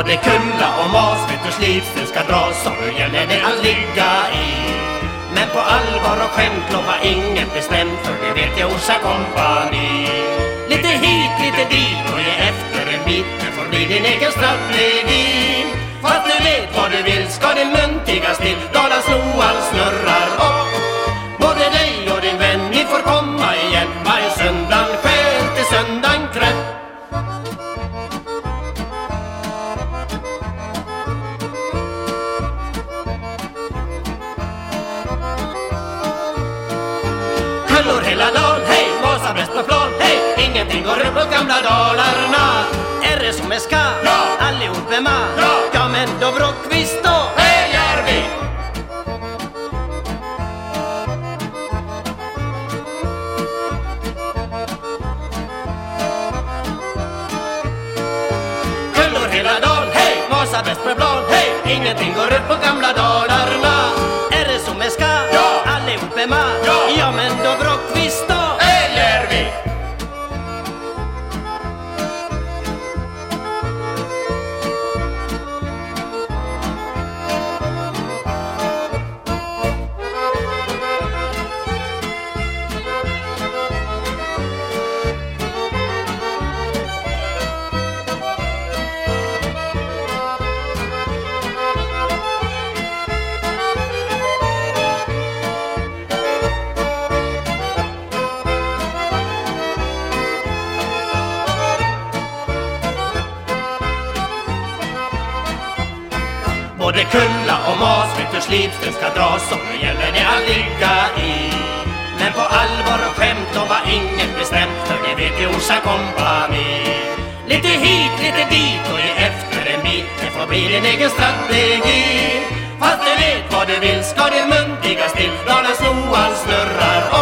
Både kulla och mas vet hur slipsen ska dras och nu gäller det att ligga i. Men på allvar och skämt lova inget bestämt för det vet jag Orsa kompani. Lite hit, lite dit och ge efter en bit Det får bli din egen strategi. Fast du vet vad du vill ska det muntigas till Dalas Noal snurrar. Upp Både dig och din vän, ni får komma igen Varje Dagen, hej! Vasa plan, hej! Ingenting går upp mot gamla Dalarna Är det som det ska? Ja! Allihop är med? Ja! Ja men då Brockvist då? Hej Järvi! Kullor hela dagen, hej! Vasa bäst på plan, hej! Ingenting går upp på gamla Dalarna Är det som det ska? Ja! Allihop är med? Ja! Både kulla och mas. Vet hur ska dras. Och nu gäller det att ligga i. Men på allvar och skämt och var inget bestämt för det vet ju Orsa kompani. Lite hit, lite dit och ge efter en bit Det får bli din egen strategi. Fast du vet vad du vill ska din mun tiggas snurrar.